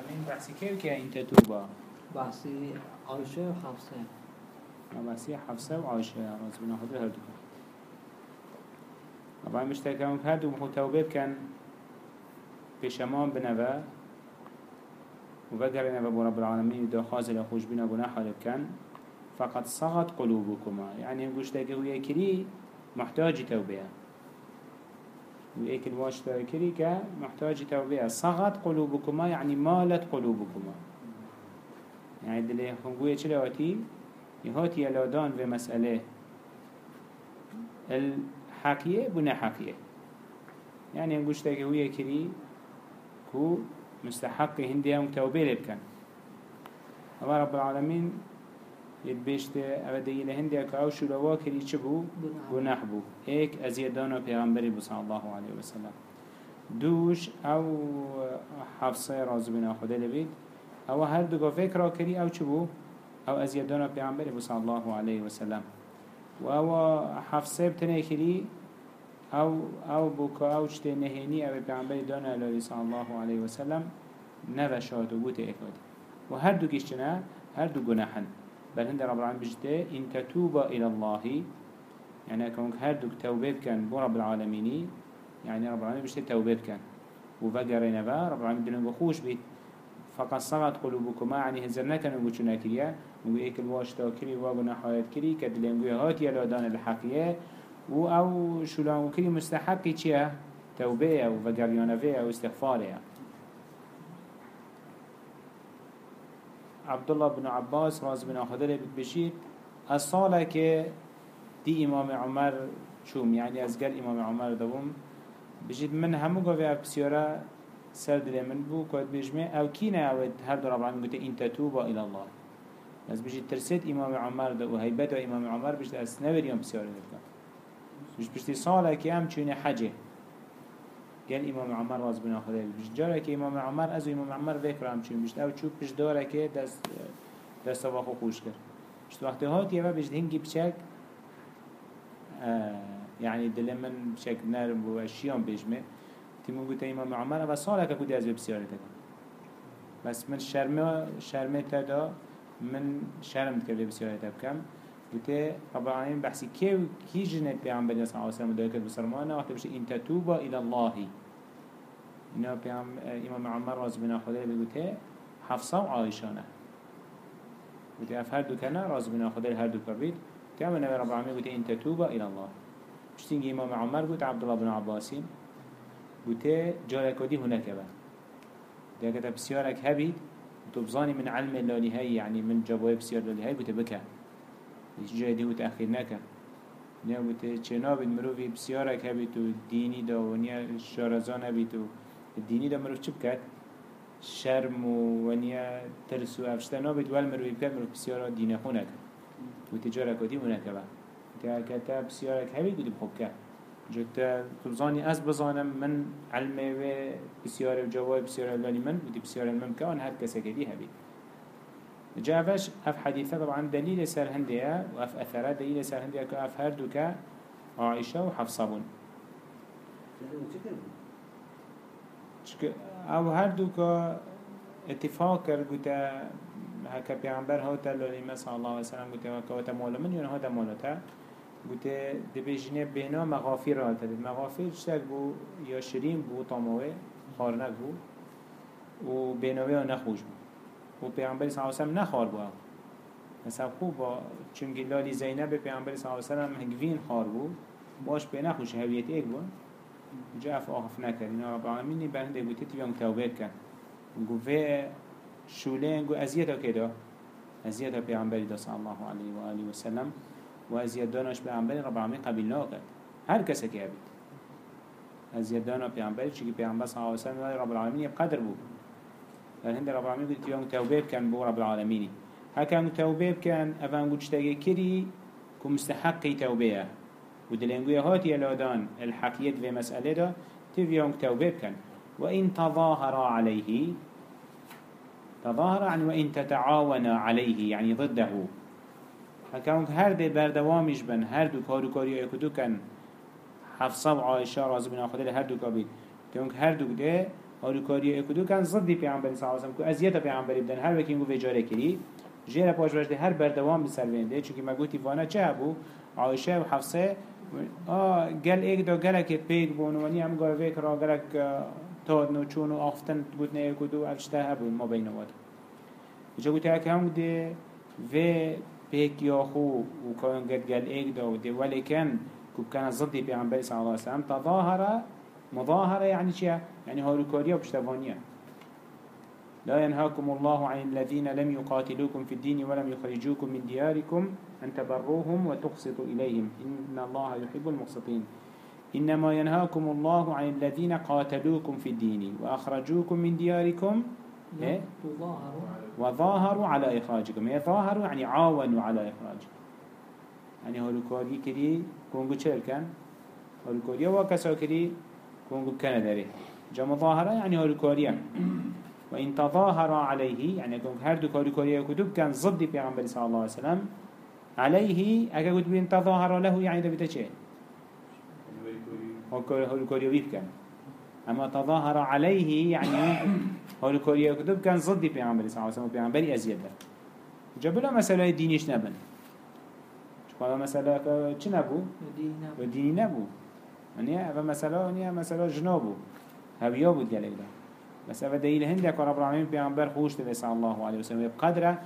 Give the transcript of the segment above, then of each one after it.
العالمين بحثي كيف كي انت توبا بحثي عائشة وحفصة بحثي حفصة. وعائشة راز بنا خد هردو طبعا مشتكاهم هردو بخو توبة كان بشمان بنبا وفقر نبا رب العالمين دو خازل خوش بنا گناح حالب كان فقد صغت قلوبكما يعني تاكي هو يكري محتاج توبه. ويك الواش تاكري كا محتاج توبه صغت قلوبكما يعني مالت قلوبكما. يعني دلي خنقوية چلواتي يهاتي يلادان في مسألة. الحقية بنا حقية يعني تاكي هو يكري كو مستحق هندي هم توبه لبكن الله رب العالمين يتبشت أبدا إلى هندي أو شو لوا كري شبو گناه. بو ایک ازیدانا پیغمبری بو صلی الله علیه وسلم دوش أو حفصه راز بنا خدا لبید أو هر دو فکر کری أو چبو أو ازیدانا پیغمبری بو صلی الله علیه وسلم و أو حفصه بتنه کری أو أو بوكا أو چته نهيني أو پیغمبر دانا صلى الله عليه وسلم نوشاد و بوت اكادي و هر دو كشتنا هر دو گناحن بل هند رب العالمين بجده إن تتوبا إلى الله يعني أكونك هر دو توبه كان بو رب العالمين يعني رب العالمين بجده توبه كان وفقرين با رب العالمين دلنگو خوش بيت فقط صغت قلوبكما يعني هزر نكن وچنا كريا وإيك الواش تاكري واغنا حيات كري كدلنگو هات يلادان الحقية و أو شلان كري مستحقي چيه توبه أو وقريانه أو. عبد الله بن عباس راز بن خدر بشيت الصالة كي دي امام عمر شوم يعني از قال امام عمر دوم. بجد من همو قوي بسيارة سر دل من بو كود بجمع أو كينا أو هر در ربعان قلت انت توبا إلى الله. بس بجد ترسيت امام عمر دو وهيبت امام عمر بجد نور يوم بسيارة دلتا مش بجد صالة كي هم چونه حجه. یعنی امام عمر واز بنا خدای بیش جاره که امام عمر از امام عمر وکر هم چون بیشت او چوب پیش داره که دست دست واقع خوش کرد. شت وقتی هات یه بیشت هنگی بچک یعنی دل من بچک نرم و شیام بیشمه تیمون گوته امام عمر و ساله که کودی از بسیاره تکن. بس من شرمه شرمه تدا من شرم تکرده بسیاره تبکم بته رب این بحثی که کی جنت بيعمل بني صلى الله داره وسلم بسرمانه وقتی وقت این تتوبه تتوبا إلى الله اینا پیام امام عمر راز بنا خدا بگوته حفصه و عایشانه. بوده اف هر دو کنه راز بنا خدا هر دو کبید تیام نبی رب العالمین بوده این تتوبه إلى الله. پشتینگی امام عمر بود عبدالله بن عباسین بوده جارکودی هناك با دیگه تا بسیارک هبید تو بزانی من علم هی یعنی من بسیار لالی هی بوده بکه هیچ جای دی بوده اخیر نکه نه بوده چناب مروفی بسیارک هبید و دینی دا و نیا شارزان هبید و الديني ده مروف چه بكت شرم و ونیا ترس و افشته نابد ول مروف بكت مروف بسیارا دین خونه کد و تجاره کدی مونه کبا تا کتا بسیارا هبید بودی بخوب که. جتا تبزاني أس بزانم من علمي و بسيارة وجواب بسيارة لاني من ودي بسيارة الممكن هاد كسكدي هبي جافش اف حديثة طبعا دليل سر هندية واف اثرات دليل سر هندية كاف هردوك عائشة وحفصة بون. او هر دو که اتفاق کرد گوته هکا پیغمبر ها تا لالیمه صلی الله علیه وسلم گوته وکا وتا مولا من یون ها تا مولا تا. گوته دبیجنه بینا مغافیر را تا مغافیر شتک بو؟ یا شرین بو طاموه خارنک بو و بیناوه ها نخوش بو. و پیغمبر صلی الله علیه وسلم نخار بو مثلا خوب با چونگی لالی زینب پیغمبر صلی الله علیه وسلم هنگوین خار بو باش به نخوش هویت ایک بو. جا اف آخف نکرد رب العالمین بنده گوتی تیوان توبه کن گو في شولين گو ازیتا کدا ازیتا پیغمبری دا صلی الله علیه و آله و سلم. و ازیت دانش پیغمبری رب العالمین قبیل ناکد هر کسی که بید ازیت دانا پیغمبری چی که پیغمبر صلی الله علیه و سلم رب العالمین قدر بود. هند رب العالمين قلت يوم توبه كان بو رب العالمين هكا توبه كان أفان قلت تاقي كري كمستحقي توبه ودلنگوی هاتی الادان الحقیت في مسألة دا تفيهم توبه كان وإن تظاهر عليه تظاهر يعني وإن تتعاون عليه يعني ضده. هكذا هر دي بردوامش بن هر دو كارو كاريو يكدو كان حفصة وعائشة رازو بن أخذ هر دو كابيد كونك هر دو ده هاروكاري اكدو كان ضد پیغمبر صلى الله عليه وسلم كو ازيت پیغمبر بدن هر وكي نگو وجاره كري جيرا پاش وجده هر بردوام بسروينده چونكي ما گوتي وأنا چه هبو عائشة و حفصه آه گل ایک دا گلک پیگ بون و نیم گل ویک را گلک تاد نو چون و آفتن بود نه کدو افشته هبون ما بین واد جا گوته اک هم ده و پیگ یا خو و کان گد گل ایک دا و ده ولی کن كوب كان ضدي بيعنبري صلى الله عليه وسلم تظاهر مظاهرة يعني شيء يعني هاروكاريا وبشتفانيا لا ينهاكم الله عن الذين لم يقاتلوكم في الدين ولم يخرجوكم من دياركم أن تبروهم وتقسطوا إليهم. إن الله يحب المقسطين. إنما ينهاكم الله عن الذين قاتلوكم في الدين وأخرجوكم من دياركم إيه؟ وظاهروا على إخراجكم. إيه ظاهروا يعني عاونوا على إخراجكم. يعني هلوكاري كري كونغو چهر كان؟ هلوكاريا وكسا كري كونغو كان داري. جا مظاهرة يعني هلوكاريا وإن تظاهر عليه يعني كونغ هردو هلوكاريا كتب كان ضد پیغمبر صلى الله عليه وسلم عليه أكا قلت بين تظاهر له يعني ده بتا هو الكوريوي كان أما تظاهر عليه يعني هو الكوريوي كتب كان ضد بيعمل صلى الله عليه وسلم بيعمل أزيد جبلا مسألة دينيش نبن. قال مسألة چه نبو؟ ديني نبو. يعني أبا مسألة يعني مسألة جنابو هبيا بود قال بس أبا دليل هندك رب العالمين بيعمل خوش تبي صلى الله عليه وسلم بقدره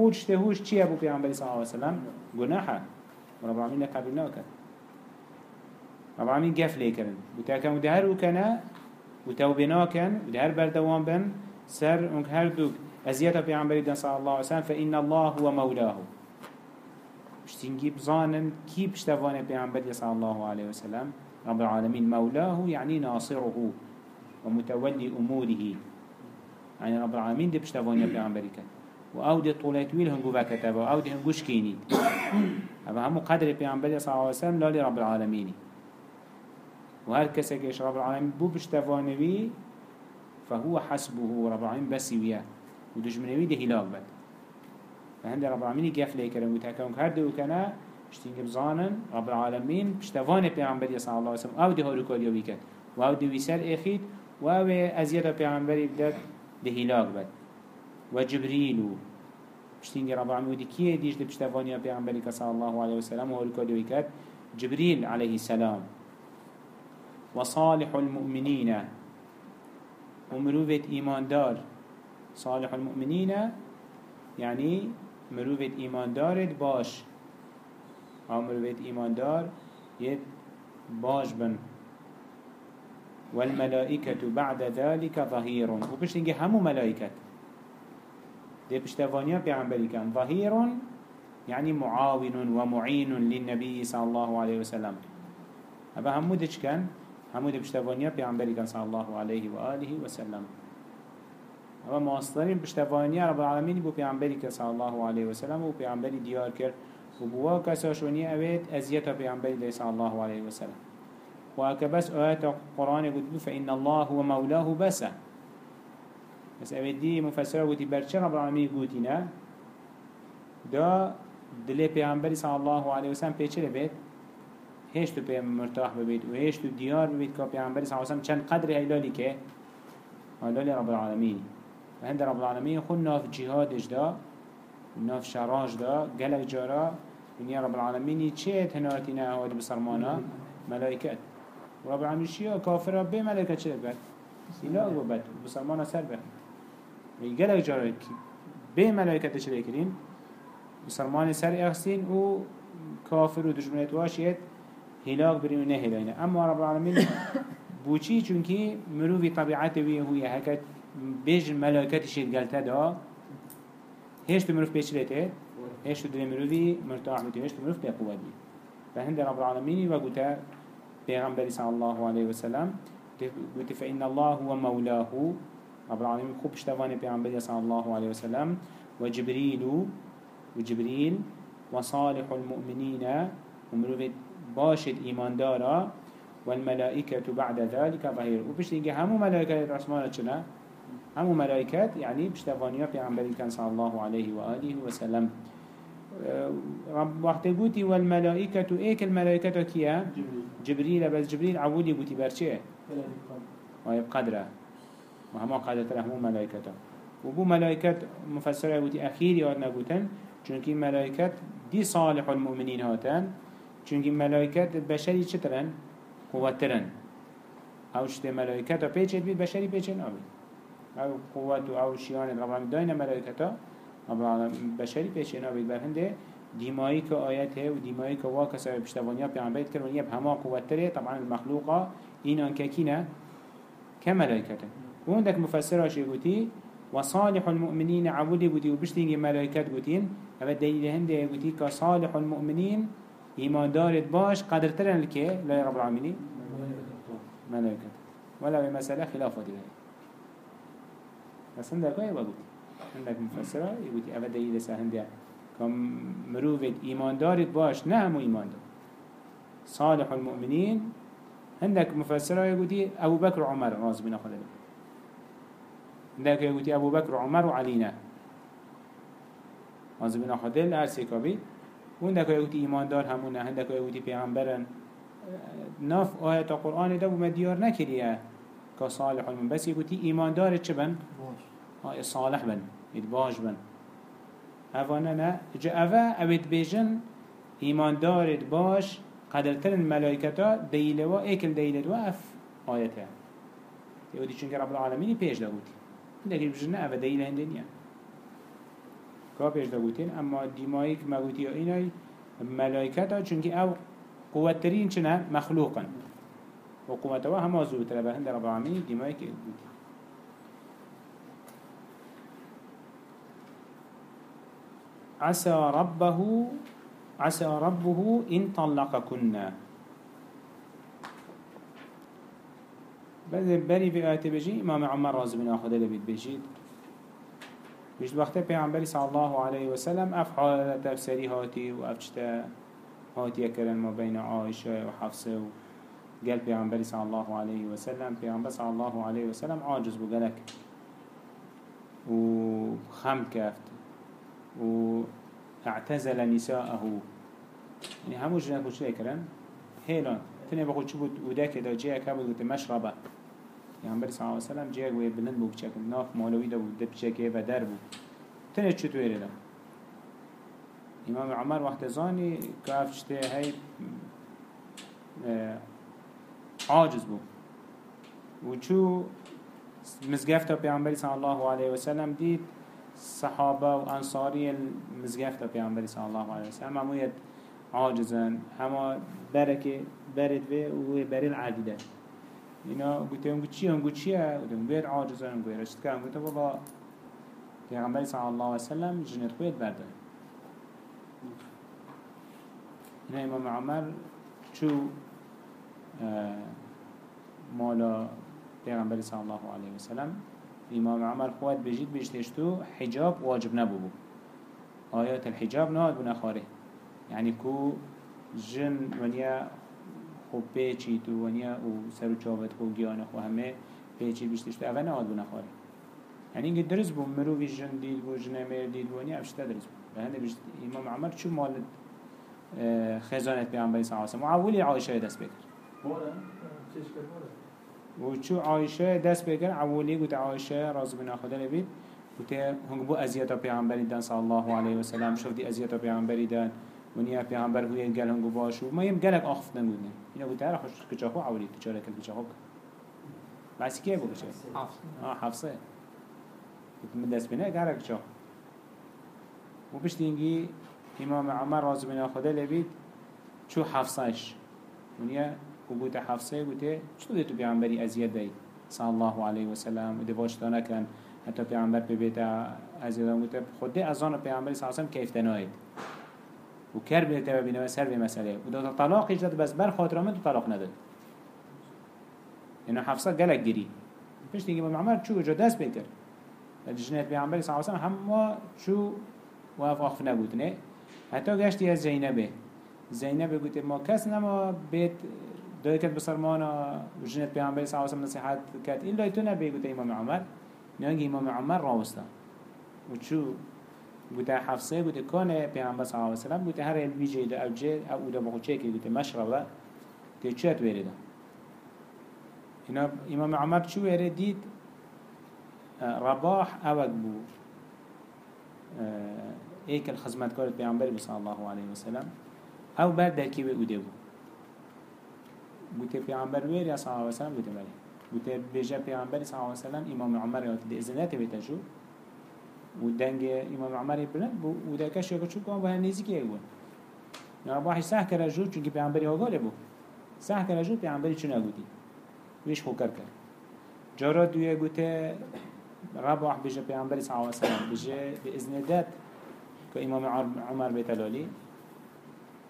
خوش تهوش چی ابو پیامبری صلی الله علیه وسلم؟ گناحه رب العالمین قبول نکرد. رب العالمین گف لیکرن بوده کن بوده هر وکنه بوده و بنا کن بوده هر بردوان بن سر اونک هر دوک ازیت پیامبری دن صلی الله علیه وسلم فإن الله هو مولاه بشتنجي بظانن كي بشتفان پیامبری صلی الله علیه وسلم؟ رب العالمين مولاه يعني ناصره ومتولي أموره. يعني رب العالمين دي بشتفان پیامبری كان و أو ده طولت ویل هنگو وکتب و أو هنگوش اما همو قدر پیانبری صلی اللہ علیہ وسلم لالی رب العالمینی و هر کسی که رب العالمین بو بشتوانوی فهو حسبه رب العالمین بسی ویا و دجمنوی ده هلاك بد فهند رب العالمین گف لیکرن و تکرم کرده و کنه اشتینگ بزانن رب العالمین بشتوان پیانبری صلی اللہ علیہ وسلم. أو ده هارو کاریا ویکد و أو ده ویسر اخید و أو ازیاد پیانبری بد وجبريل بشتين رب العالمين ودي كيه ديش دي بشتفانيا بيغمبرك صلى الله عليه وسلم وهو الكود ويكات جبريل عليه السلام. وصالح المؤمنين ومروفة إيمان دار صالح المؤمنين يعني مروفة إيمان دار باش. أو مروفة إيمان دار يد باش بن. والملائكة بعد ذلك ظهير وبشتنجي همو ملائكة دي بشتفانيا بيعنبري كان ظهير يعني معاون ومعين للنبي صلى الله عليه وسلم. أبا همو ديش كان همو دي بشتفانيا بيعنبري كان صلى الله عليه وآله وسلم. أبا مواصلين بشتفانيا رب العالمين بو بيعنبري كان صلى الله عليه وسلم و بيعنبري ديار كر وبوا كساشوني أبيت أزيتا بيعنبري صلى الله عليه وسلم. وأكبس آيات القرآن قد فإن الله هو مولاه بسه. بس اوه دي مفسره وتي برچه رب العالمين قوتينا دا دل پیغمبری صلی الله علیه و سلم پیچه بید هیچ تو پیم مرتاح ببید و هیچ تو دیار ببید که پیغمبری صلی الله علیه و سلم چند قدر هیلالی که هیلالی رب العالمین و هند رب العالمین خود ناف جهادش دا ناف شراج دا گلک جارا ونیا رب العالمینی چه تنارتینا هواد بسرمانا ملائکت رب العالمین شیا کافر به ملائکت چه بید ایلا بد بسرمانا سر بید گلک جاره به ملائکت چه کرین مسلمان سر اخسین و کافر و دشمنت واشید هلاك برين نه هلاينا اما رب العالمين بوچی چونکی مروی طبیعت وی هوی هکت بیج ملائکت شید گلتا دا هیچ تو مروف پیچلته هیچ تو دل مروی مرتاح بيته هیچ تو مروف بقوت بي فهند رب العالمين وقتا پیغمبر صلى الله عليه وسلم قلت فإن الله هو مولاه رب العالمين خوب اشتواني بيعنبري صلى الله عليه وسلم. وجبريل وجبريل وصالح المؤمنين ومروفت باشد إيمان دارا والملائكة بعد ذلك ظهير وبشتيجي همو ملائكة الرحمن چنا همو ملائكة يعني بشتوانيا بيعنبري كان صلى الله عليه وآله وسلم. رب وقت قوتي والملائكة ايك الملائكة كيا جبريل بس جبريل عبودي قوتي برشيه ويبقدره وهما قادة همو ملائكته وبو ملائكة مفسره يقولي أخير ياد نقوتن چونك ملائكة دي صالح المؤمنين هاتن چونك ملائكة بشري چترن قوترن أو شته ملائكة بيچت بيت بشري بيچت نابيت أو قوت أو شيان رب العالمين داين ملائكة رب العالمين بشري بيچت نابيت برهنده ديمائي که آيات هي و ديمائي که واقع سبب بشتوانيا پیغمبرت کرد و یه همه قوت تره طبعا المخلوقه این آن که کینه كملائكة وعندك مفسر شيء قوتي وصالح المؤمنين عبودي قوتي وبشتينجي ملائكة قوتين. هذا دليل هندي قوتي كصالح المؤمنين إيمان دارت باش قدر ترن لكي لا رب العالمين. ملائكة. ولا بمسألة خلافة دي بس عندك إيه بقول عندك مفسرة يقولي هذا دليل سهندي كم مروفت إيمان دارت باش نعم إيمان دار. صالح المؤمنين. عندك مفسرة يقولي أبو بكر وعمر راز بنا خدا عندك يقولي أبو بكر وعمر وعلينا راز بنا خدا الأرسي كبير وعندك يقولي إيمان دار همونا عندك يقولي بيغمبرن ناف آيات القرآن ده وما ديار نكريه كصالح من بس يقولي إيمان دار چبن آه صالح بن يتباش بن أفانا نا جا أفا أبيت بيجن إيمان دارت باش قدرترن ملائكتا ديلوا ايكل ديلوا اف آياتها يودي چونك رب العالمين پیش داوتي لكن بجنة اف ديل هندنيا كا پیش داوتين اما ديمايك مغوتي ايناي ملائكتا چونك أو قوترين چنا مخلوقا وقوتوا هما زوتر بهند رب العالمين ديمايك داوتي عسى ربه عسى ربه إن طلقكن بس بري في آيات بجي إمام عمر رازي من آخذ لبيت بجيد بيجد وقت پیغمبری صلى الله عليه وسلم أفعال تفسيري هاتي وأفشتا هاتي كرن ما بين عائشة وحفصة قال پیغمبری صلى الله عليه وسلم پیغمبر صلى الله عليه وسلم عاجز بقلك وخم كافت واعتزل نساءه. يعني همو جنة كوش لكرن هيلان تنه بخود شو بود وداك دا جيه كابود قلت مشربة. بري صلى الله عليه وسلم جيه قوي بلند بو بچك ناف مالوي دا بود بچك و در بو تنه چو تويره دا؟ امام عمر وقت زاني كاف شته هاي عاجز بو وچو مزگفتا پیامبری صلی الله علیه و سلم دید صحابه و انصاری مزگفتا پیامبری صلی الله علیه و سلم همویت عاجزن هما بركة برد و بر العاديدة اینا گوته قلت چیه قلت چیه قلت بير عاجزن بير رشت كان قلت والله پیغمبر صلی الله عليه وسلم جنت خويت برده هنا امام عمر شو مالا پیغمبر صلی الله عليه وسلم امام عمر خوات بجید بجتشتو حجاب واجب نبو آيات الحجاب ناد بنخاره يعني كو جن ونيا خو پیچی تو ونیا و سر و چاوت خو گیانه خو همه پیچی بیشتش تو اوه نهاد بو نخواره. يعني اینگه درست بو مروی جن دید بو جن مر دید ونیا افشتا درست بو. به هنده بیشت امام عمر چو مال اه، خزانت پیامبری صلی الله علیه و عایشه دست بکر. و چو عایشه دست بکر عولی گوت عایشه راز بنا خدا لبید گوت هنگ بو ازیتا پیامبری دان صلی الله علیه و سلم شفتی ازیتا پیامبری دان. ونیا پیامبر هوی گل هنگو باشو. ما یم گلک آخفت نمودن اینا بود تر خوش کجاخو عولی کجا کل کجاخو بس کیه بود چه؟ آه حفصه من دست بینه گره کجا و پشت اینگی امام عمر راز بنا خدا لبید چو حفصهش ونیا و بود حفصه بوده چطور تو پیامبری ازیاد دهید صلی الله علیه و سلم. و دواش دانه کن حتی پیامبر ببیت ازیاد بوده خود از آن پیامبری صلی الله علیه و سلم کیف تناید وكر بيتوا بينما سر بمسألة وده طلاق يجد بس بر خاطر من طلاق نداد إنه حفصة جلك جري فيش تيجي من عمر شو جو دست بيكر الجنات بيعمل صلى الله عليه وسلم هم شو وقف أخف نبودنه حتى جشتي از زينبه زينبه قلت ما كاس نما بيت دايكت بسرمانا وجنات بيعمل صلى الله عليه وسلم نصيحات كات إلا يتونا بي قلت إمام عمر. نيجي إمام عمر راوستا وشو بوده حفصه بوده کانه پیغمبر صلی الله علیه وسلم بوده. هر علمی جیده أو جید أو ده بخوچه که بوده. مشربه. که چیت ویرده اینا امام عمر چو ویره دید آه، رباح اوك بو آه، ايك الخزمت كارت بيعنبري صلى الله عليه وسلم. أو بعد دركي بأوده بو بوته پیامبر ویر یا صلی الله علیه و سلم بوته بله بوته بیجه پیامبر صلی الله علیه و سلم امام عمر یاد دی ازنات بیت جو و دنگ امام عمر بلند بو و دکش یک چوب و هنیزی که بود. نه باحی سه کرد جو چون که پیامبری ها گاله بو سه کرد جو پیامبری چون نگودی ویش خوکر کرد. جارا دوی بوته رباح بیجه پیامبر صلی الله علیه و سلم بیجه به ازن داد که امام عمر بیت لالی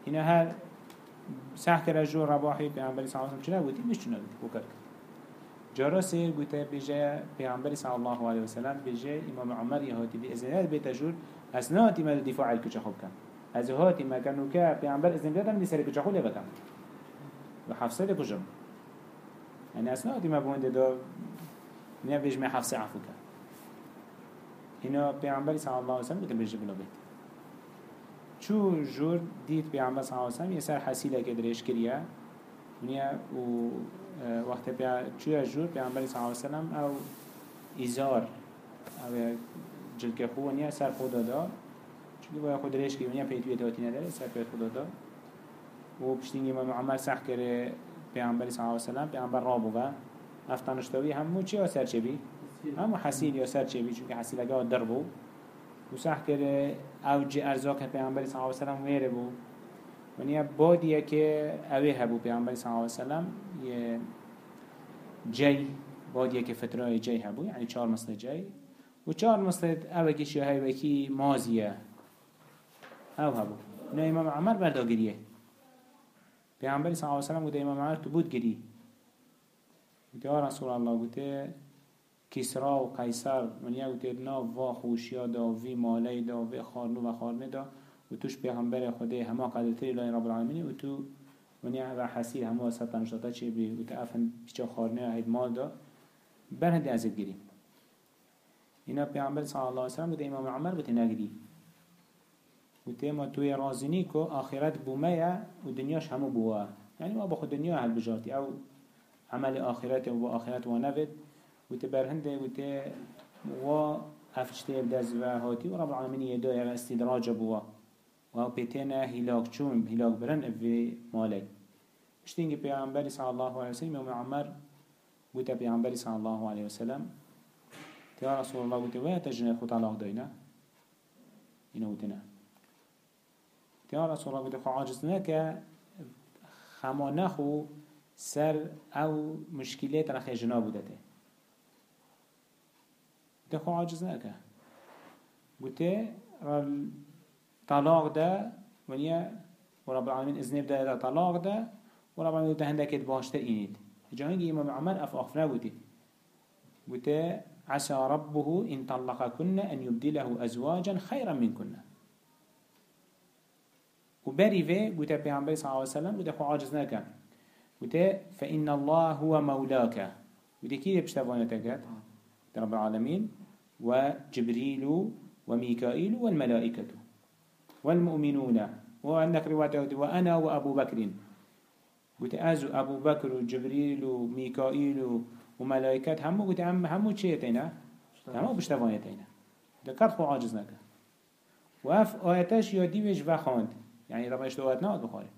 اینا هر سح کرد جو رباحی پیامبری صلی الله علیه و سلم چون نگودی ویش چون نگودی خوکر کرد. جارا سير قلت بيجا پیغمبر صلى الله عليه وسلم بيجا امام عمر يهاتي دي ازنات بيتجور اسناتي ما دفاع الكوچه خوب از هاتي ما كانوا كا پیغمبر ازن دادم دي سر كوچه خوب لبكم وحفصه دي كجم يعني اسناتي ما بوند دا نيا بيج ما حفصه عفو كان هنا پیغمبر صلى الله عليه وسلم قلت بيجا بلا بيت چو جور ديت پیغمبر صلى الله عليه وسلم يسر حسيلة كدريش كريا ونیا و وقت پیا چوی جور؟ پیامبر صلی الله علیه وسلم او ایزار. او جلک خو ونیا سر خود دادا. چون باید خود ریش که ونیا پیتوی داتی نداره سر پیت خود دادا. و پشتینگی امام عمر سخت کرده پیامبر صلی الله علیه وسلم پیامبر را بوده افتانشتوی همو چی چه بی؟ همو حسیل یا سر چه بی چون که حسیل اگه در بو. و سخت کرده او جی ارزاق پیامبر صلی الله علیه وسلم ویره بو. ونیا بادیه که اوه هبو پیامبر صلی الله علیه وسلم یه جی بادیه که فتره جی هبو یعنی چهار مثل جی. و چهار مثل اوه که شیعه وکی مازیه او هبو. نه امام عمر برداگریه پیامبر صلی الله علیه وسلم گوته امام عمر تو بود گری یا رسول الله گوته کسرا و قیصر ونیا گوته نا و خوشیا دا وی مالی دا و خارنو و خارنه دا. و توش پیغمبر خدا همه قدرتی لای رب العالمین و تو ونیا و حسیر همه ستن شده چی بی و تو افن پیچا خارنه هید مال دا. بر هندی ازت گیریم. اینا پیغمبر صلی الله علیه وسلم بوده امام عمر بوده نگری بوده ما توی رازینی که آخرت بومه و دنیاش همو بوه. یعنی ما بخود دنیا هل بجارتی أو عمل آخرت و آخرت و نفد بوده بر هنده بوده و افشته بدز و هاتی و رب العالمین یدای استدراج بوه. و پیتنا هلاک چون هلاک برن اوی مالی مشتینگی پیامبری صلی الله علیه وسلم و عمر بوتا پیامبری صلی الله علیه وسلم تیا رسول الله بوتا ویا تجنه خود طلاق داینا اینو بوتنا تیا رسول الله بوتا خو عاجز نکه خما نخو سر أو مشکلات رخی جنا بودته بوتا خو عاجز نکه بوتا طلاق ده ونیا ورب العالمين إذن بده ده طلاق ده ورب العالمين ده هندك باشتر إنيد جاهنجي إمام عمر أف أخفنا بوتي عسى ربه إن طلقكن أن يبدله أزواجا خيرا منكن وبري في بوتي بيعنبري صلى الله عليه وسلم بوتي خو عاجز نكا بوتي فإن الله هو مولاك بوتي كي بشتفانه تكت رب العالمين وجبريل وميكائيل والملائكة والمؤمنون. وعندك رواية وأنا وأبو بكر. قلت أزو أبو بكر وجبريل وميكائيل وملائكات همو قلت هم همو تينا همو بشتفانيتينا ذكرت خو عاجز نكا وف آياتش يدي ويش وخاند. يعني ربنا اشتوات ناد بخاري.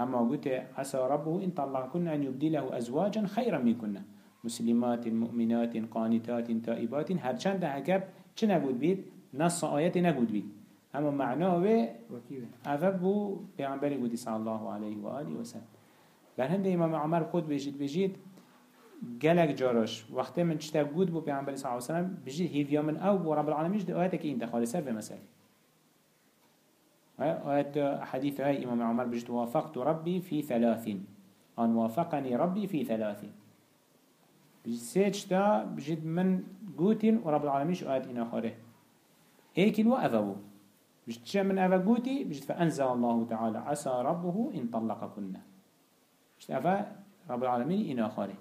أما قلت عسى ربه إن طلقكن أن يبدله أزواجا خيرا منكن. مسلمات مؤمنات قانتات تائبات. هرچند هكب چه نقود بيت نص آيات نقود بيت أما معناه اوه بو پیغمبری بودی صلی الله علیه و آله و سلم. بر هنده امام عمر خود بجید بجید گلک جاراش. وقتی من چتا بود بو پیغمبری صلی الله علیه و سلم بجید هیویا من أو بو رب العالمین ده آیت که این دخال سر به مسئله. آيات حديث هاي إمام عمر بجد وافقت ربي في ثلاث أن وافقني ربي في ثلاث بجد سيجتا بجد من قوتين ورب العالمين شو آيات إنا خاره هيك الوأذبو بجد من أفا قوتي بجد فأنزل الله تعالى عسى ربه إن طلقكن. بجد أفا رب العالمين إن آخره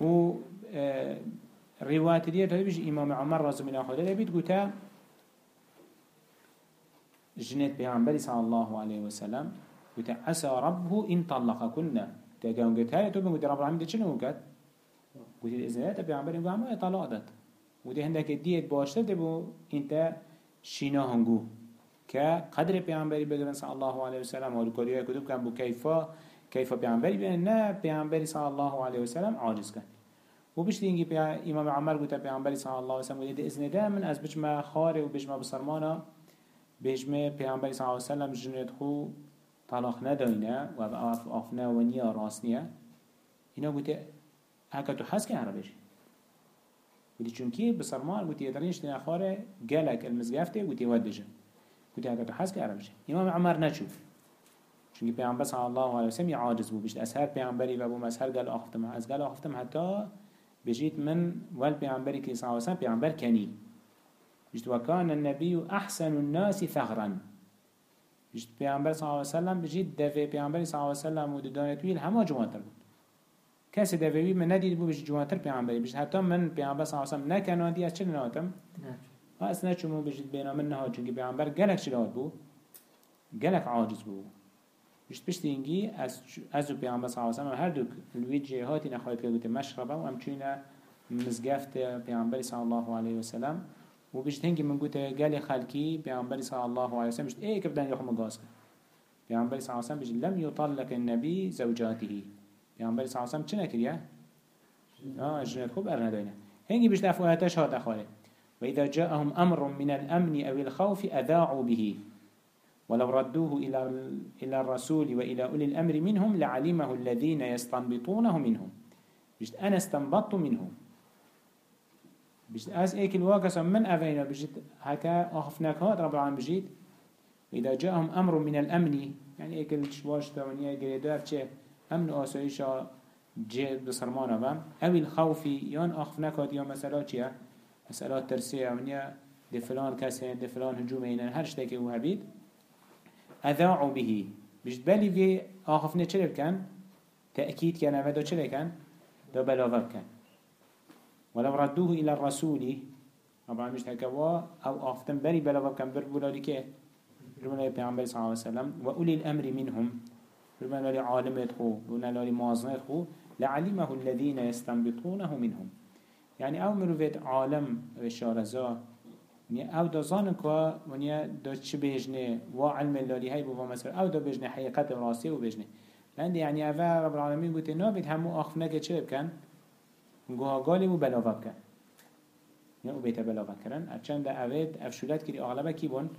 و آه، رواية ديت هذا بيجي إمام عمر رضي الله عنه ده بيت قوتا جنت بيعنبري صلى الله عليه وسلم قوتا عسى ربه إن طلقكن. تقاون قلت هاي تو بنقول رب العالمين ده شنو قلت قلت الإذنات بيعنبري قام طلاق دات وده هندك ديت باشتر دبو إنت شينا هنگو که قدر پیامبری بگرن صلی الله علیه و سلم و کلیه کتب کن بو کیفا؟ کیفا پیامبری بیان نه پیامبری صلی الله علیه و سلم عاجز کن و بيش دينجي بيا إمام عمر قلت بيعمبري صلى الله عليه وسلم قلت إذن ده من أز بجمع خاري و بجمع بصرمانا بجمع بيعمبري صلى الله عليه وسلم جنرد خو طلاق نداينا و أفنا ونيا راسنيا هنا قلت هكا تحس كان عربيش قلت چونكي بصرمان قلت يدرينش تنا خاري قالك المزقافته قلت يودجه قلت هكا تحس كان عربيش إمام عمر نشوف چونكي بيعمبر صلى الله عليه وسلم يعاجز بو بيشت أسهر بيعمبري و بو مسهر قال أختم از قال أختم حتى بجيت من وال بيعنبري كي صلى الله عليه وسلم بيعنبر كني بجيت وكان النبي أحسن الناس ثغرا بجيت بيعنبر صلى الله عليه وسلم بجيت دفع بيعنبر صلى الله عليه وسلم وددانت ويل هما جوانتر بود. كسي دفعي من نديد بو بجيت جوانتر بيعنبري بجيت حتى من بيعنبر صلى الله عليه وسلم نكن دي أشتر نواتم ما أسنا چمو بجيت بينا منها چونك بيعنبر قلق شلات بو قلق عاجز بو مش بشتينجي از از پیامبر صلی الله علیه و هر دو الوی جهاتی که گوته مشربه و همچنین مزگفت پیامبر صلی الله علیه و سلم و بشتينجي من گوته گل خلکی پیامبر صلی الله علیه و سلم بشت ای کبدن یخم گاز کن پیامبر صلی الله علیه و سلم بشت لم يطلق النبي زوجاته پیامبر صلی الله علیه و سلم چه نکریه؟ آه جنت خوب ارنداینه هنگی بشت افواتش هات اخواره وإذا جاءهم أمر من الأمن أو الخوف أذاعوا به. ولو ردوه إلى إلى الرسول وإلى أولي الأمر منهم لعلمه الذين يستنبطونه منهم. بجد أنا استنبطت منهم. بجد أز إيك الواقع من أفينا بجد هكا أخفناك هات رب العالمين بجد وإذا جاءهم أمر من الأمن يعني إيك الشواش تاونية قريدار چه أمن آسايشا جه بصرمانا بام أو الخوف يان أخفناك هات يان مسألة چه مسألة ترسية ونيا دي فلان كسين دي فلان هجومين هر شتاكي وهبيد أذاعوا به بجد بالي في آخفنا چلب كان تأكيد كان أفدا چلب كان دو بلاغب كان ولو ردوه إلى الرسول. طبعا مش هكوا أو آفتن بالي بلاغب كان بربولا لكي بربولا لبيعنبري صلى الله عليه وسلم وأولي الأمر منهم. بربولا لعالمت خو بربولا لمازنت خو لعلمه الذين يستنبطونه منهم. يعني أو مروفيت عالم وشارزا أو دا زانن که ونیا دا چه بجنه و علم اللالی های بوا مثلا أو دا بجنه حقیقت راستی و بجنه لند یعنی اوه رب العالمین گوته نابید همو آخفنه که چه بکن؟ گوها گالی و بلاوه بکن یا أو بیتا بلاوه کرن اچند دا اوید افشولت کری آغلبه کی بون؟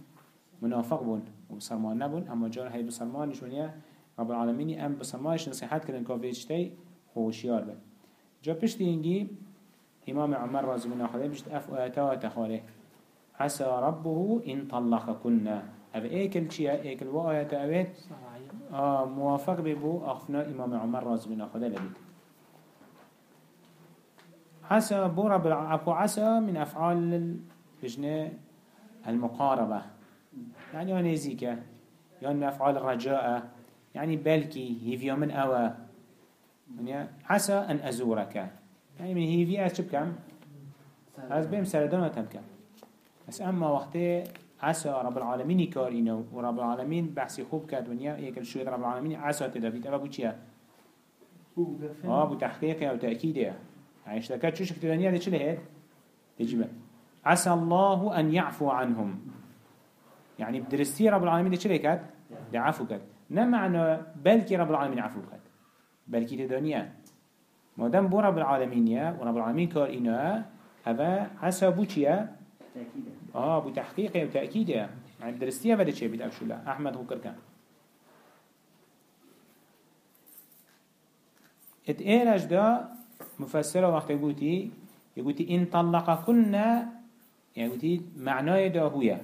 منافق بون. و بسرمان نبون. اما جار های بسرمانش ونیا رب العالمین ام بسرمانش نصیحت کردن که ویجتی خوشیار بن جا پشتی اینگی امام عمر رازی من آخده بشت اف آتا تخاره عسى ربه إن طلقكن. أف إيكل شيء إيكل وآية أويت آه موافق ببو أخفنا إمام عمر راز بن أخذ لبيت عسى بو رب أبو عسى من أفعال بجنة المقاربة. يعني أنا زيكا يعني من أفعال الرجاء يعني بلكي هيفيا من أوا يعني عسى أن أزورك. يعني من هيفيا أشب كم أز بهم سردانة كم. بس أما وقتی عسى رب العالمين كارينو ورب العالمين بحثي خوب كاد ونيا يكل شوية رب العالمين عسى تدفيت أبا بو چيا؟ آه بو تحقيق أو تأكيد يعني اشتكت شو شكت دنيا دي هيد؟ تجيبه عسى الله أن يعفو عنهم. يعني بدرستي رب العالمين دي چلي كاد؟ كاد نمعنى بلكي رب العالمين عفو كاد بلكي تدنيا ما دام بو رب العالمين يا ورب العالمين كارينو هذا عسى بو چيا؟ آه بو تحقيقه وتأكيده يعني درستيه وده چه بيت أبشولا أحمد هو كركان ات ايرج دا مفسره وقت يقولي يقولي إن طلقكن يعني معناه دا هو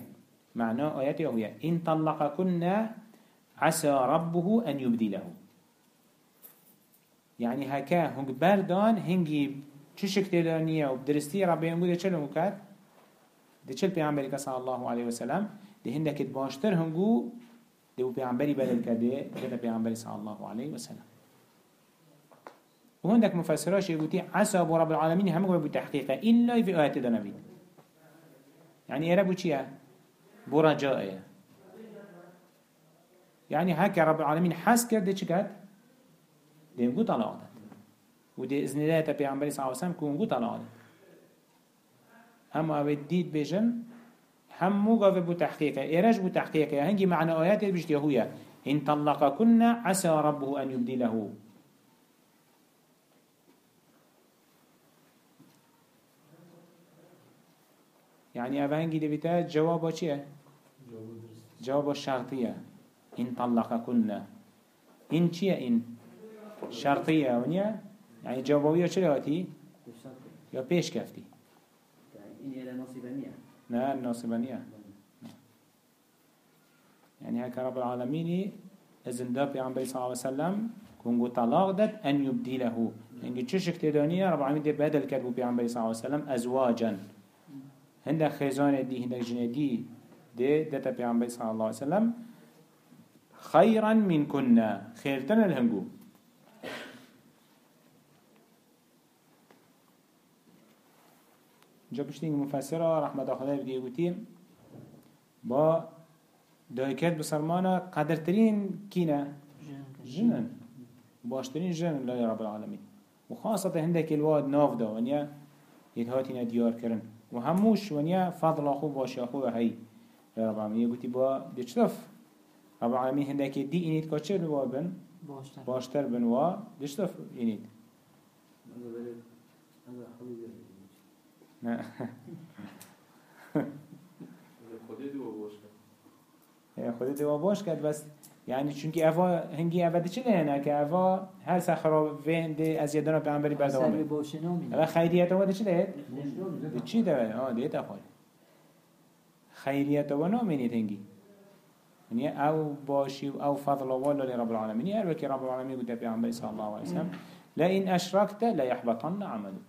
معناه آياته هو إن طلقكن عسى ربه أن يبدله. يعني هكا هنگ بردان هنگي چه شکل دانیه و درستی ربی انگوده چه لمو کرد؟ ده چل پیامبری که الله علیه و سلم ده هندک باشتر هنگو ده پیامبری بدل کرده ده پیامبری صلی الله علیه و سلم. و هندک مفسراش يقولي عسى رب العالمين هم بو تحقيقه الا في ايات ده نبي يعني ربو چيه بو رجاء يعني هكا رب العالمين حس کرده چه کرد؟ ده يقول طلاق ده و ده اذن الله تا پیامبری صلی الله علیه و سلم كون قو طلاق ده هم ديد بيجن هم مو قاف بو تحقيقه إيرج بو تحقيقه هنجي معنى آيات بيشتي هويا إن طلقكن عسى ربه أن يبدله يعني أبهنجي دبيتا جوابه چيه؟ جواب الشرطية إن طلقكن إن چيه إن؟ شرطية ونيا يعني جوابوية چه لهاتي؟ يا بيش كفتي إن إلى نصيبانية لا الناصبانية يعني هكا رب العالمين إذن دا بيعنبري صلى الله عليه وسلم كونغو طلاق داد أن يبدله يعني تشك تدانية رب العالمين دي بدل كتبو بيعنبري صلى الله عليه وسلم أزواجا. هندك خيزان دي هندك جندي دي داتا بيعنبري صلى الله عليه وسلم خيرا من كنا خيرتنا الهنجو جا بشتين مفسرة رحمة الله بدي يقولين با دايكات بسرمانا قدرترين كينا جنن باشترين جنن لا يا رب العالمين وخاصة عندك الواد ناف دا ونيا يتهاتينا ديار كرن وهموش ونيا فضل أخو باش أخو هاي يا رب العالمين يقولي با دي رب العالمين هندك دی اینید كاتشر چه نوا بن؟ باشتر بنوا و دشتا اینید نه خودی دو باش کرد بس یعنی چونکی اوا هنگی اوا دیچه نه نه که اوا هر سخرا وند از یدنا برده برداومه اوا خیریت اوا دیچه ده چی ده آه دیت تا خود خیریت اوا نامینید هنگی يعني أو باشي أو فضل والله لرب العالمين يعني وكي رب العالمين قد پیغمبر صلى الله عليه وسلم لئن اشركت لا يحبطن عملك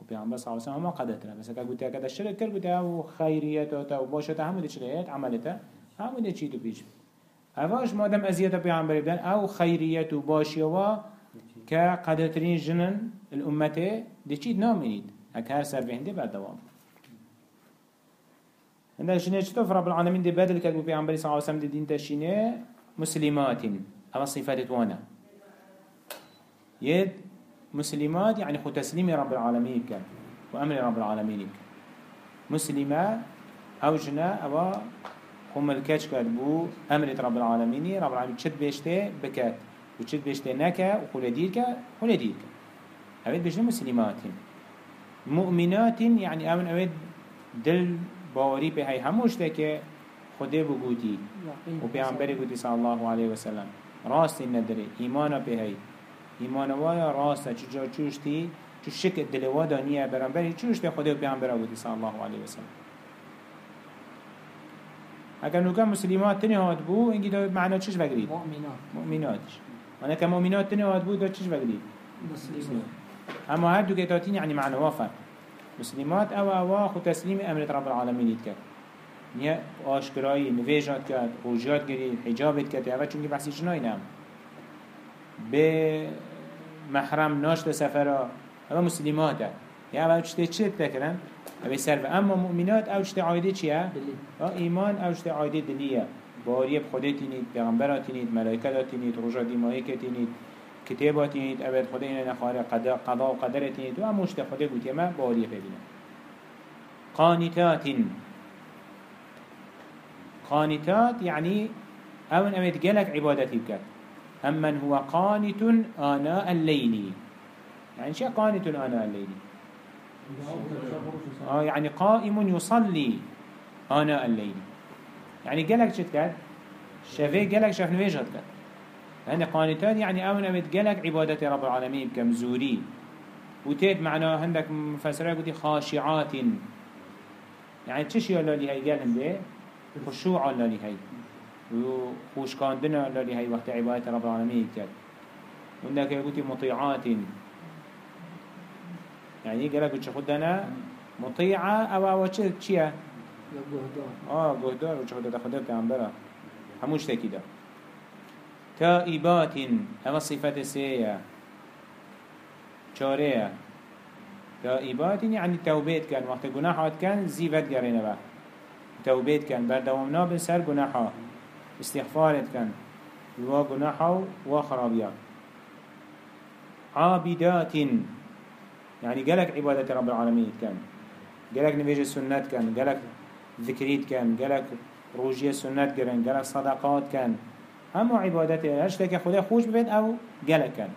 وبيعمل صلى الله عليه وسلم ما قدرتنا بس اگه قلت اگه الشرك قلت أو خيريته أو باشته هم دي چليت عملته. هم دي چي تو بيش هواش مادم ازيته بيعمل بدن أو خيريته باشيوا كقدرترين جنن الامته دي چي نامينيد هكار سر بعد دوام. عندنا شنو شتوف رب العالمين؟ دي بدل كتبو بيعمل صلى الله عليه وسلم دي دين تشينه مسلمات. أو صفات وأنا يد مسلمات يعني خو تسليم رب العالمين كان وأمر رب العالمين كان. مسلمة أو جنا أو خو ملكاتش كاد بو أمر رب العالمين رب العالمين شد بيشته بكات وشد بيشته نكا وخول ديرك خول ديرك أبد بيشته مسلمات. مؤمنات يعني أمن أبد دل باوري بهاي هموش تك خده بقوتي وبيعنبري قوتي صلى الله عليه وسلم راست ندري إيمانا بهاي ایمان وایا راسته چجا چوشتی؟ چو شک دلوا دانیه برانبری چوشتی خدا و پیامبر بودی صلی الله علیه وسلم اگر نوکا مسلمات تنی هات بو اینگی دا معنا چش بگرید؟ مؤمنات. مؤمناتش أنا که مؤمنات تنی هات بو دا چش بگرید؟ مسلمات. اما هر دو كتاتين يعني معنى وافر مسلمات او او خو تسليم امرت رب العالمين يتكر نيا آشكرایی نویجات کرد روجات گرید حجابت کرد اوه چونکه بحثی جنایی نم به محرم ناشت سفرا اما مسلمات یا اول چته چه تکرن اوه سر اما مؤمنات او چته عایده چیه؟ ایمان او چته عایده دلیه باریه بخوده تینید پیغمبرات تینید ملائکت تینید رجا دیمایی که تینید کتابات تینید اوید خدا این نخواره قضا قضا و قدر تینید و هموش خدا گوتیه ما باریه ببینه قانتات قانتات يعني أون أمد جلك عبادتي بكت أمن هو قانت آناء الليل. يعني شيء قانت آناء الليل؟ آه يعني قائم يصلي آناء الليل. يعني جلك شت كات شفه جلك هاد كات يعني قانتات يعني أمد جلك عبادة رب العالمين كمزوري وتيت معنا عندك مفسرة قلت خاشعات. يعني تشي الله لهي قالهم به؟ خشوع الله لهي وخوش كاندنا الله لهي وقت عبادة رب العالمين كات وعندك قلت مطيعات. يعني قالك قلت خدنا مطيعة أو أو تشي گهدار آه قهدار وش خدنا خدا بيعنبرا هموش تكيدا. تائبات أما صفات سيئة چاره. تائبات يعني توبيت كان وقت گناحات كان زيفت قرينه با. توبيت كان بردوام نابن سر گناحا استغفارت كان الوا گناحا وخرابيا عابدات. يعني قالك عبادة رب العالمين كان قالك نبيج سنت كان قالك ذكريت كان قالك روجية سنت كان قالك صدقات كان هم عبادات هرش لك خدا خوش أو قالك كان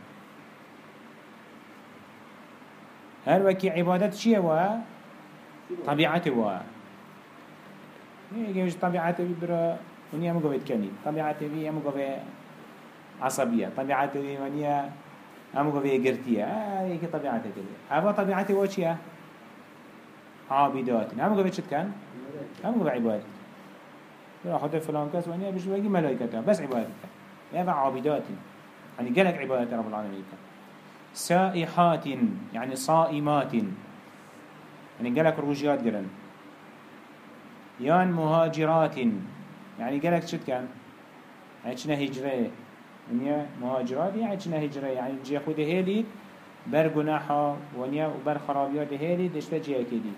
هر وكي عبادت چیه و؟ طبيعته و. نيجي طبيعته برا ونيا مقبل كني طبيعته بي مقبل عصبية طبيعته بي ونيا مقبل قرتية آه هيك طبيعته كده هذا طبيعته وشيا عابدات. هم مقبل شت كان هم مقبل عبادة برا خاطر فلان كاس ونيا بيجي بيجي ملائكة بس عبادة. هذا عابدات. يعني قالك عبادة رب العالمين. سائحات يعني صائمات. يعني قالك روجيات قرن يان مهاجرات. يعني قالك شد كان؟ يعني شنا هجرة؟ ونيا مهاجرات يعني شنا هجرة؟ يعني جي خود هيلي بر جناحا ونيا وبر خرابيات هيلي دشتا جي أكيدي.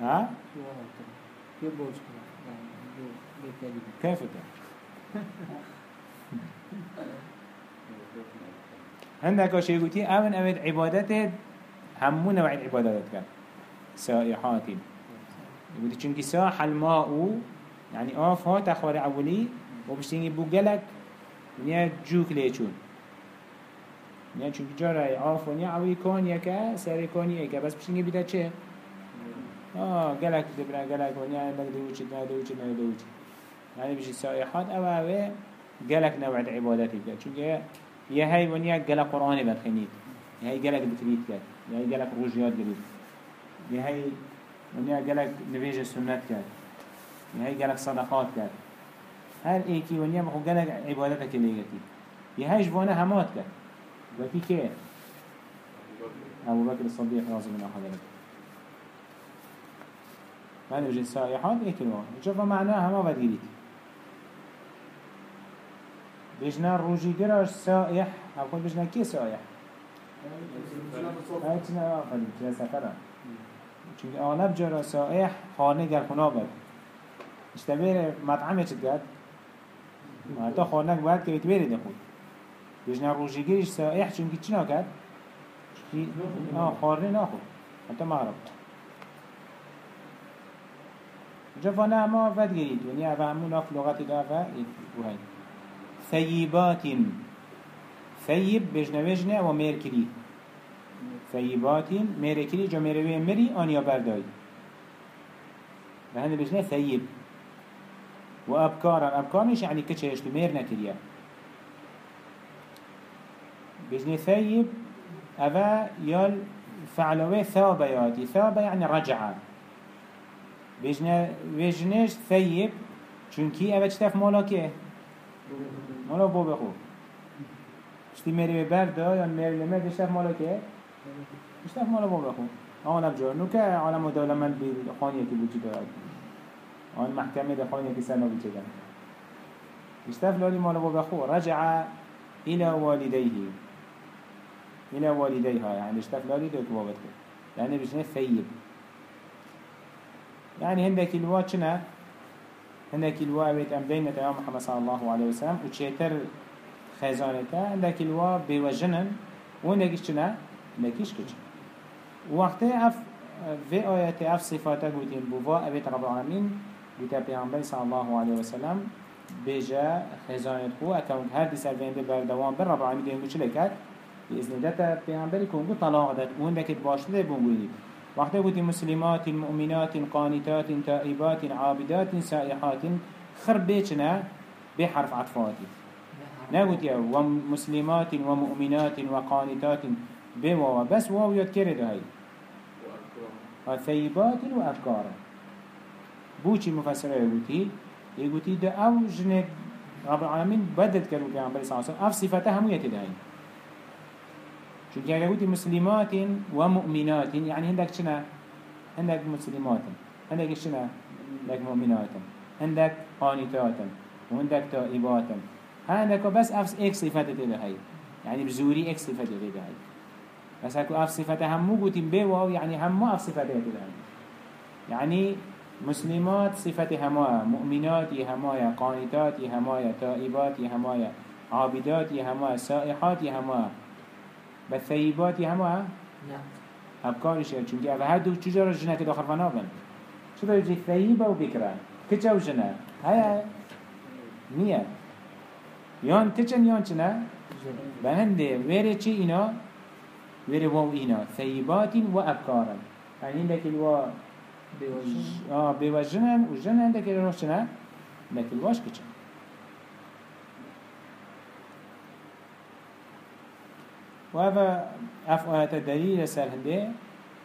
ها؟ كيف ده؟ عندك شيء قلتي أمن أمد عبادته همون نوع العبادات كان سائحات يقولي چونكي ساح الماء يعني آف ها تخوار أولي وبشتيني بوغلك ونيا جوك ليچون ونيا چونكي جارة آف ونيا عوي كون يكا ساري كون يكا بس بشتيني بدا چه؟ آه قلك دبرا قلك ونيا لك دوچي نا دوچي نا دوچي يعني بشي سائحات أو أو قلك نوع العبادات كان چونكي يا هاي ونيا قلق قرآن بدخنيت يا هاي قلق بتريد كات يا هاي قلق روجيات قليل يا هاي ونيا قلق نبيج السنة كات يا هاي قلق صدقات كات هر ايكي ونيا بخو قلق عبادتك اللي قلتي يا هاي جوانا همات كات وفي كير أبو بكر الصديق رضي الله عنه ما نوجد سائحات ايكي الواحد شوف معناها ما بديريت بجنا روجي قراش سائح أقول بجنا كي سائح؟ هاتنا آخر جا سفرا چونك آنب جرا سائح خانه گر خنابد اشتبه مطعمه چد قد حتی خانه باید که بتبیره دخود بجنا روجي قراش سائح چونك چنا قد آه خارنه ناخد حتى مغرب جفانا ما فد قريد ونيا فهمون اف لغة دافع وهي ثيبات ثيب بجنه بجنه و ميركري ثيبات ميركري جو ميروي مري آن يا برداي بهند بجنه ثيب و أبكارا أبكار مش يعني كتشيش مير نكريا بجنه ثيب أبا يال فعلوه ثابة ياتي ثابة يعني رجعة. وجنش ثیب چونکی اوه چطف مالا که؟ مالا باب بخو چطی میری به برده یا میری لمه چطف مالا که؟ چطف مالا باب بخو آن جارنو که عالم و دالمن بی خانیه که وجود دارد آن محکمه ده خانیه که سنو وجود دارد چطف لالی مالا باب بخو رجع إلى والديه یعنی والديها لالی اشتف لا يدرك بابتك یعنی بجنة ثيب يعني هندك الوا چنه هندك الوا بيت أم بين يا محمد صلى الله عليه وسلم وشيتر خزانته هندك الوا بوجنن وهندك شنا هندكش كش وقت أف في آيات أف صفاته قوتين بوا أبيت رب العالمين قوت پیغمبر صلى الله عليه وسلم بيجا خزانة خو أكون هر دي سر بردوان بر رب العالمين دين قوش لكت بإذن داتا پیغمبری كونگو طلاق داد. و هندك باشده بونگويني وقت قلت مسلمات مؤمنات قانتات تائبات عابدات سائحات. خرب بيتنا بحرف عطفاتي نقول يا ومسلمات ومؤمنات وقانتات بواو. بس واو يذكر هاي ثيبات وأفكار بوشي مفسرة يقولي يقولي ده أو جنب رب العالمين بدد في عمبالي صلى الله عليه وسلم أف صفته هم يتدهين شو يعني قلت مسلمات ومؤمنات. يعني عندك شنا عندك مسلمات عندك شنا عندك مؤمنات عندك قانتات وعندك تائبات. عندك بس أفس إكس صفات تده هاي. يعني بزوري إكس صفات تده هاي. بس هكو أف صفات همو قلتين بيواو يعني همو أف صفات تده هاي. يعني مسلمات صفات همايا مؤمنات همايا قانتات همايا تائبات همايا عابدات همايا. سائحات همايا بالثيبات همها نعم ابكارش يعني چونك اوه هر دو چجارا جنه که داخل فنا بن چطور يجي ثيبة وبكرة كچه وجنه هيا نية يان كچن يان چنه؟ بهنده ويري چي اينا ويري واو اينا ثيبات وابكارا يعني عندك الوا آه بيوجنن وجنن عندك الروش چنه؟ عندك الواش كچن وهذا أف آيات الدليل سر هنده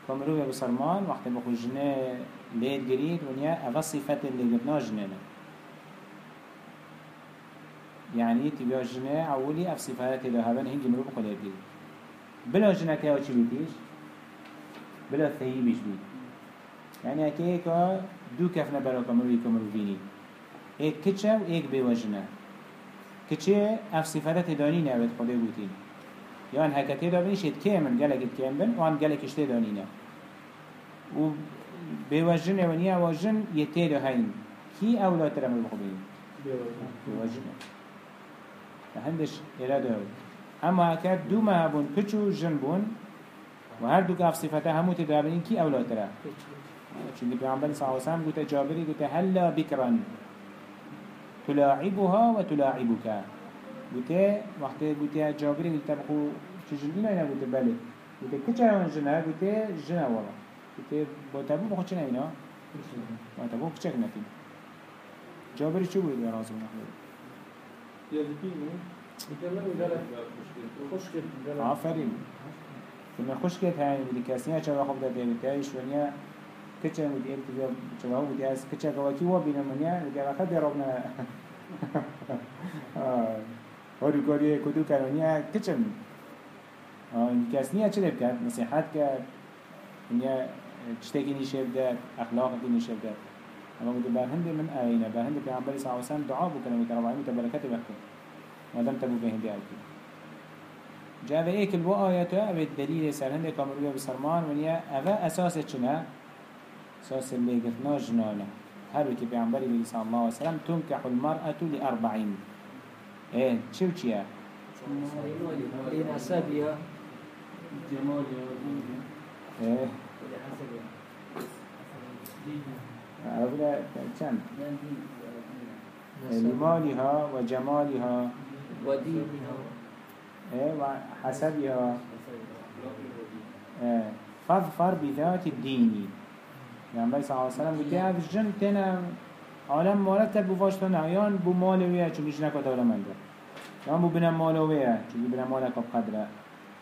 كمروه بسرمان وقت بخو جنه ليت قريد ونيا أفا صفات اللي قبنا جنه يعني تبيا جنه أولي أف صفات اللي هبن هنجي مروه بخو ليت قريد بلا جنه كيو چي بيتيش بلا ثيبش بيت يعني اكيكا دو كفنا برا كمروه كمروه بيني. ايك كتشا و ايك بيوجنه كتشا أف صفات داني نعبد خده بوتين. یان هکتی دا بینیش ات که من گلک ات که بن و هم گلک اشته دانینه و بوجن ونیا وجن یتی دا هین کی أولاد ترم بخبین بوجن. هندش إرادة هود أما اکر دو مهبون کچو جن بون و هر دو کف صفته همو تدابین کی أولاد ترم چون پیامبر صلی الله علیه و سلم گفت جابری گفت هلا بکران تلاعبها وتلاعبك بوته وقتی بوته جابری گفت بخو چجوری اینا بوده بله. بوده که چرا جنه بوده جنه والا بوده با تبو بخو چنه اینا با تبو کچک نتیم؟ جابری چو بود راز بنا آفرین. كنا خوش كده هاي بدي كاسنيا شباب خب ده بيتاي شوية كتشا بدي أنت بيا شباب بدي أس كتشا كواكي هو بينا منيا بدي أخذ ربنا آه هادو كاري كدو كارونيا كتشم آه كاسنيا چه بكات نصيحات كات إنيا تشتكي نيشيب دار أخلاق نيشيب دار أما بدي بهند من آينا بهند في عمبالي صلى الله عليه وسلم دعاء بكنا متربعين متبركات بكتن ما دام تبو بهندي ألكي جاء ايك البو آياته أو الدليل سر هنده كامروية بسرمان. ونيا اوه أساس چنه أساس اللي قلتنا جنانا هر وكي بيعنبري بي صلى الله عليه وسلم تنكح المرأة لأربعين إيه چو چيا دين أسابيا جمال إيه عرفنا چند لمالها وجمالها. ودينها إيه وحسبها. إيه فاظفر بذات الدين. يعني الله عليه وسلم بتاع في الجن تنا عالم مرتب بفاشتنا يان بو مال ويا چون مش نكو دولة من یان بو بنا مالا ویا چونکی بنا مالا کب قدره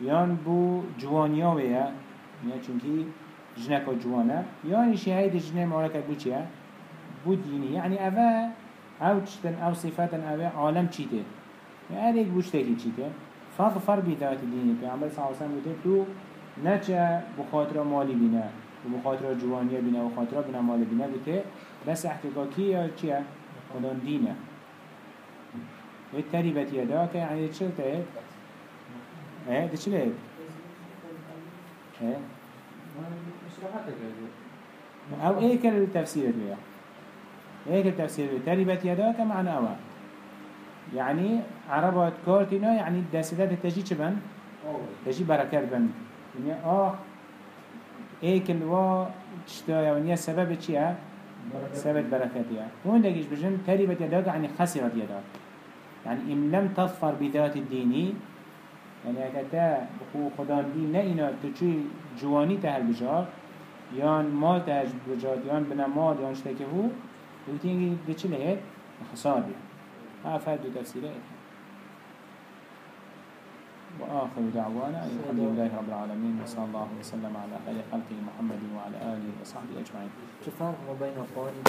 یان بو جوانیاوەیە یا یعنی چونکی ژنەکە جوانە. یانیشی هەیدی ژنێ جنه مالا چیە بو دینی. یعنی اوه او چتن او صفتن اوه عالم یک یعنی هەرێک بوو که چیتێ. فرق فر بیتایت دینی. پیامبر عمل الله علیه تو نچه بخاطر مالی بینه و بخاطر جوانی بینه و بخاطر بینه مالی بینه بوده بس احتقاکی یا چیه؟ خدا دینه و تریبت یدا که یعنی چه تهید؟ آه ده چه لهید؟ آه أو ايك التفسير بيا ايك التفسير تربت يداك معنى اوه يعني عربات كارتنا يعني دستات التجي چبن تجي بركات بن يعني آه ايك الوا تشتايا ونيا سبب چيا سبب بركاتها هون دقيش بجن تربت يداك يعني خسرت يداك يعني إن لم تظفر بذات الديني يعني أكتا بخو خدان دين نئنا تشوي جواني تهل بجار يان مال تهج بجار يان بنا مال يان شتكه هو وتيجي دي چه لهت خسار بيه ها فهد تفسيرات وآخر دعوانا الحمد لله رب العالمين وصلى الله وسلم على خير خلقه محمد وعلى آله وصحبه أجمعين شو فرق ما بين قوانين